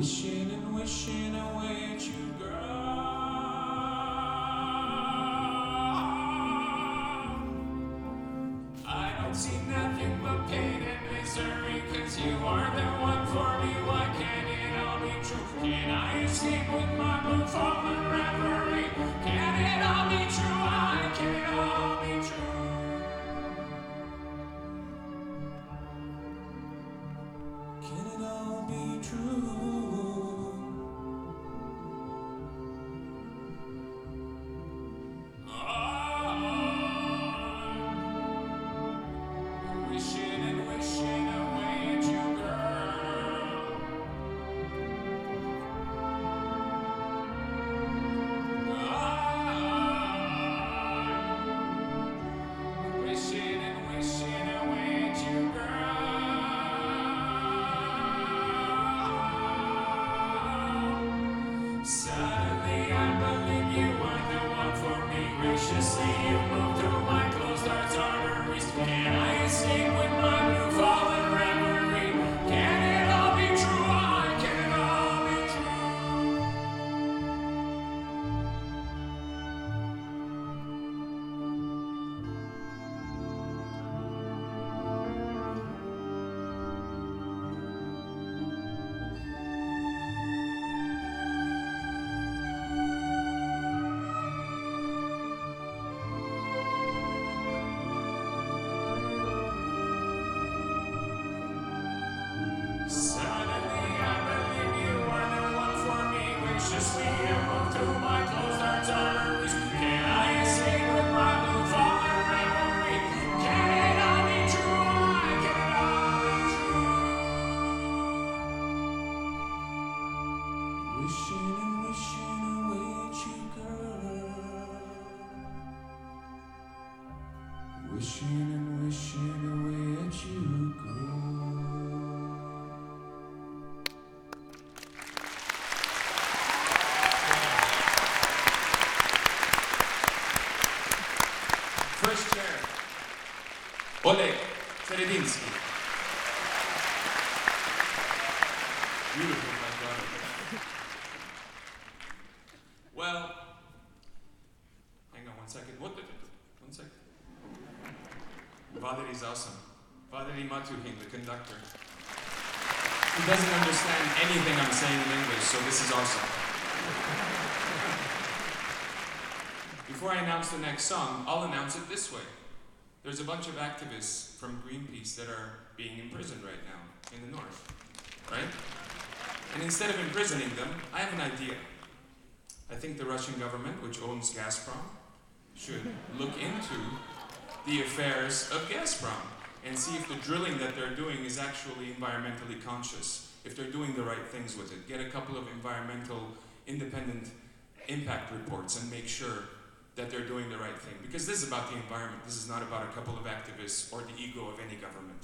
wishing and wishing away at you, girl. I don't see nothing but pain and misery Cause you are the one for me Why can't it all be true? Can I escape with my boots blue fallen reverie? Can it all be true? Graciously move through my First chair. Oleg Seredinsky. Beautiful, my brother. Well, hang on one second. What the, one second. Valery's awesome. Valery Matuhin, the conductor. He doesn't understand anything I'm saying in English, so this is awesome. Before I announce the next song, I'll announce it this way. There's a bunch of activists from Greenpeace that are being imprisoned right now in the north, right? And instead of imprisoning them, I have an idea. I think the Russian government, which owns Gazprom, should look into the affairs of Gazprom and see if the drilling that they're doing is actually environmentally conscious, if they're doing the right things with it. Get a couple of environmental independent impact reports and make sure that they're doing the right thing. Because this is about the environment. This is not about a couple of activists or the ego of any government.